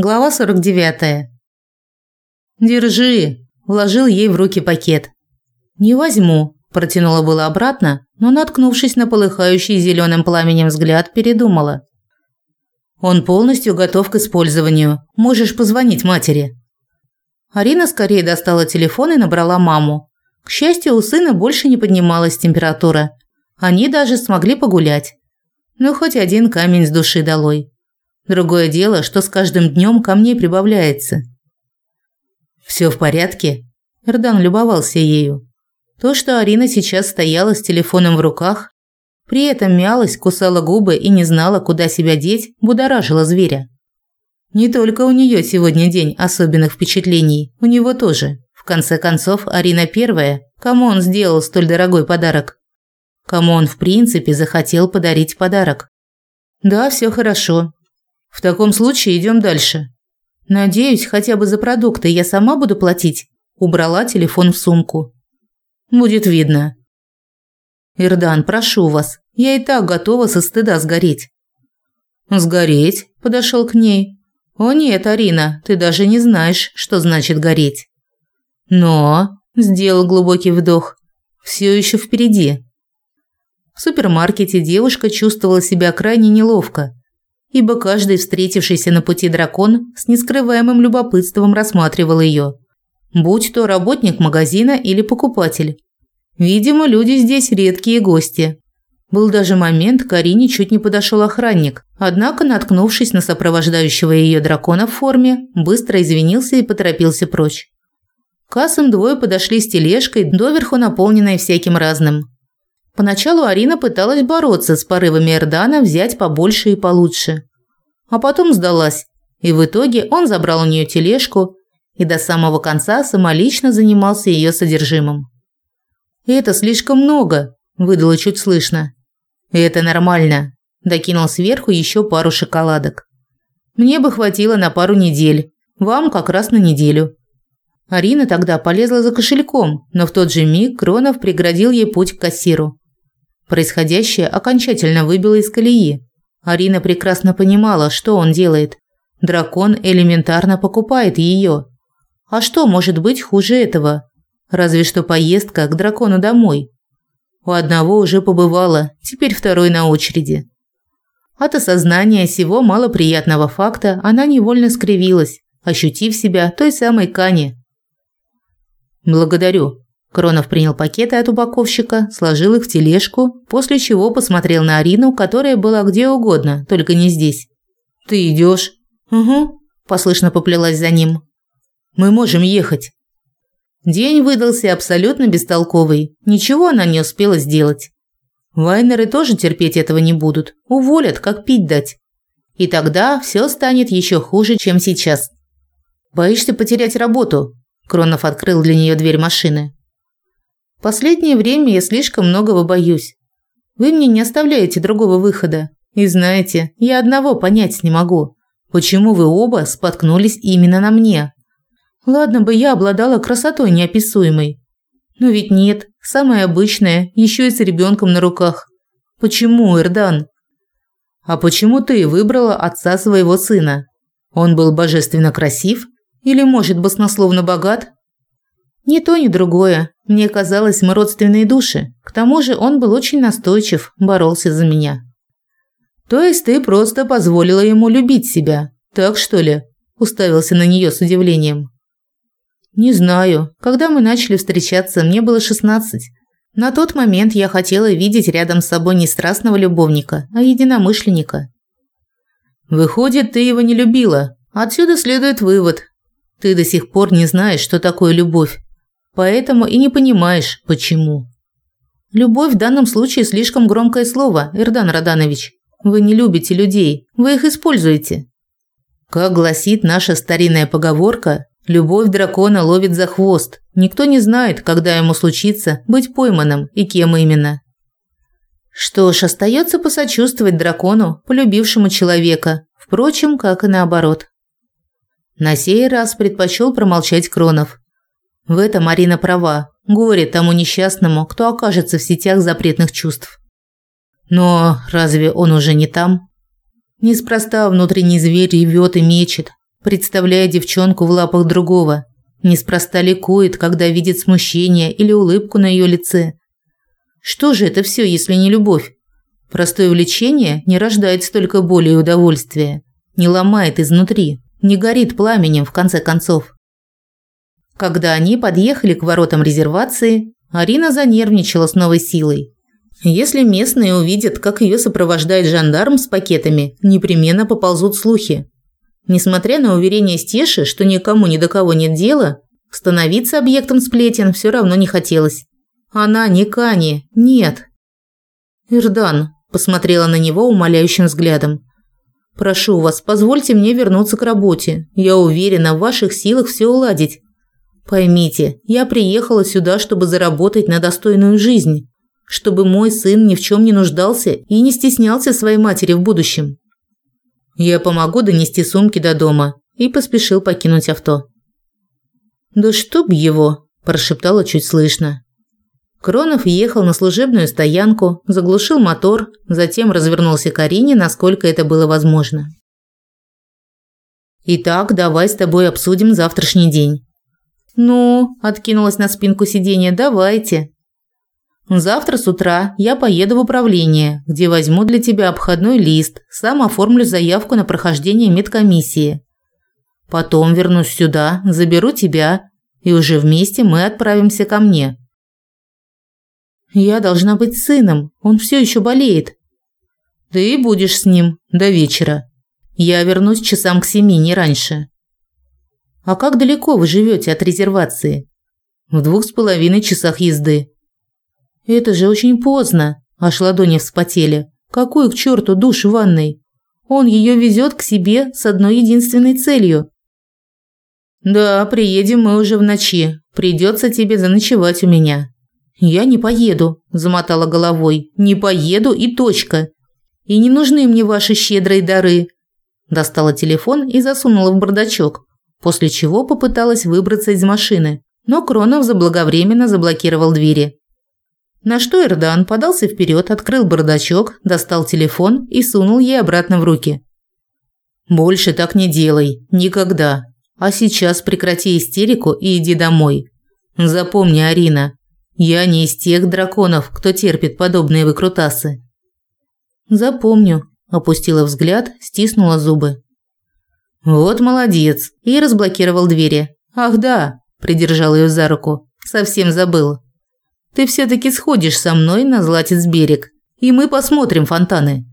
Глава 49. Держи, вложил ей в руки пакет. Не возьму, протянула было обратно, но наткнувшись на полыхающий зеленым пламенем взгляд, передумала. Он полностью готов к использованию. Можешь позвонить матери. Арина скорее достала телефон и набрала маму. К счастью, у сына больше не поднималась температура. Они даже смогли погулять. Ну хоть один камень с души долой. Другое дело, что с каждым днем камней прибавляется. Все в порядке? Эрдан любовался ею. То, что Арина сейчас стояла с телефоном в руках, при этом мялась, кусала губы и не знала, куда себя деть, будоражило зверя. Не только у нее сегодня день особенных впечатлений, у него тоже. В конце концов, Арина первая, кому он сделал столь дорогой подарок. Кому он в принципе захотел подарить подарок. Да, все хорошо. В таком случае идем дальше. Надеюсь, хотя бы за продукты я сама буду платить. Убрала телефон в сумку. Будет видно. Ирдан, прошу вас. Я и так готова со стыда сгореть. Сгореть? Подошел к ней. О нет, Арина, ты даже не знаешь, что значит гореть. Но, сделал глубокий вдох. Все еще впереди. В супермаркете девушка чувствовала себя крайне неловко ибо каждый встретившийся на пути дракон с нескрываемым любопытством рассматривал ее, будь то работник магазина или покупатель. Видимо, люди здесь редкие гости. Был даже момент, к Арине чуть не подошел охранник, однако, наткнувшись на сопровождающего ее дракона в форме, быстро извинился и поторопился прочь. К кассам двое подошли с тележкой, доверху наполненной всяким разным. Поначалу Арина пыталась бороться с порывами Эрдана взять побольше и получше. А потом сдалась, и в итоге он забрал у нее тележку и до самого конца самолично занимался ее содержимым. «Это слишком много», – выдала чуть слышно. «Это нормально», – докинул сверху еще пару шоколадок. «Мне бы хватило на пару недель, вам как раз на неделю». Арина тогда полезла за кошельком, но в тот же миг Кронов преградил ей путь к кассиру. Происходящее окончательно выбило из колеи. Арина прекрасно понимала, что он делает. Дракон элементарно покупает ее. А что может быть хуже этого? Разве что поездка к дракону домой. У одного уже побывала, теперь второй на очереди. От осознания сего малоприятного факта она невольно скривилась, ощутив себя той самой Кани. «Благодарю», Кронов принял пакеты от упаковщика, сложил их в тележку, после чего посмотрел на Арину, которая была где угодно, только не здесь. «Ты идешь?» «Угу», – послышно поплелась за ним. «Мы можем ехать». День выдался абсолютно бестолковый. Ничего она не успела сделать. Вайнеры тоже терпеть этого не будут. Уволят, как пить дать. И тогда все станет еще хуже, чем сейчас. «Боишься потерять работу?» Кронов открыл для нее дверь машины. Последнее время я слишком многого боюсь. Вы мне не оставляете другого выхода. И знаете, я одного понять не могу. Почему вы оба споткнулись именно на мне? Ладно бы я обладала красотой неописуемой. Но ведь нет, самое обычное, еще и с ребенком на руках. Почему, Эрдан? А почему ты выбрала отца своего сына? Он был божественно красив или, может, баснословно богат? Ни то, ни другое. Мне казалось, мы родственные души. К тому же он был очень настойчив, боролся за меня. То есть ты просто позволила ему любить себя, так что ли? Уставился на нее с удивлением. Не знаю. Когда мы начали встречаться, мне было 16. На тот момент я хотела видеть рядом с собой не страстного любовника, а единомышленника. Выходит, ты его не любила. Отсюда следует вывод. Ты до сих пор не знаешь, что такое любовь. Поэтому и не понимаешь, почему. Любовь в данном случае слишком громкое слово, Ирдан Раданович. Вы не любите людей, вы их используете. Как гласит наша старинная поговорка, любовь дракона ловит за хвост. Никто не знает, когда ему случится быть пойманным и кем именно. Что ж, остается посочувствовать дракону, полюбившему человека, впрочем, как и наоборот. На сей раз предпочел промолчать Кронов. В этом Марина права. Горе тому несчастному, кто окажется в сетях запретных чувств. Но разве он уже не там? Неспроста внутренний зверь ревет и мечет. представляя девчонку в лапах другого. Неспроста ликует, когда видит смущение или улыбку на ее лице. Что же это все, если не любовь? Простое влечение не рождает столько боли и удовольствия, не ломает изнутри, не горит пламенем в конце концов. Когда они подъехали к воротам резервации, Арина занервничала с новой силой. Если местные увидят, как ее сопровождает жандарм с пакетами, непременно поползут слухи. Несмотря на уверение Стеши, что никому ни до кого нет дела, становиться объектом сплетен все равно не хотелось. Она не Кани, нет. Ирдан посмотрела на него умоляющим взглядом. Прошу вас, позвольте мне вернуться к работе. Я уверена, в ваших силах все уладить. Поймите, я приехала сюда, чтобы заработать на достойную жизнь, чтобы мой сын ни в чем не нуждался и не стеснялся своей матери в будущем. Я помогу донести сумки до дома и поспешил покинуть авто. Да чтоб его, прошептала чуть слышно. Кронов ехал на служебную стоянку, заглушил мотор, затем развернулся к Арине, насколько это было возможно. Итак, давай с тобой обсудим завтрашний день. Ну, откинулась на спинку сиденья. Давайте. Завтра с утра я поеду в управление, где возьму для тебя обходной лист, сам оформлю заявку на прохождение медкомиссии. Потом вернусь сюда, заберу тебя, и уже вместе мы отправимся ко мне. Я должна быть сыном, он все еще болеет. Ты будешь с ним до вечера. Я вернусь часам к семи, не раньше. А как далеко вы живете от резервации? В двух с половиной часах езды. Это же очень поздно, аж ладони вспотели. Какой к черту душ в ванной? Он ее везет к себе с одной единственной целью. Да, приедем мы уже в ночи. Придется тебе заночевать у меня. Я не поеду, замотала головой. Не поеду и точка. И не нужны мне ваши щедрые дары. Достала телефон и засунула в бардачок, после чего попыталась выбраться из машины, но Кронов заблаговременно заблокировал двери. На что Эрдан подался вперед, открыл бардачок, достал телефон и сунул ей обратно в руки. «Больше так не делай. Никогда. А сейчас прекрати истерику и иди домой. Запомни, Арина, я не из тех драконов, кто терпит подобные выкрутасы». «Запомню», – опустила взгляд, стиснула зубы. «Вот молодец!» и разблокировал двери. «Ах да!» – придержал ее за руку. «Совсем забыл. Ты все-таки сходишь со мной на Златец берег, и мы посмотрим фонтаны».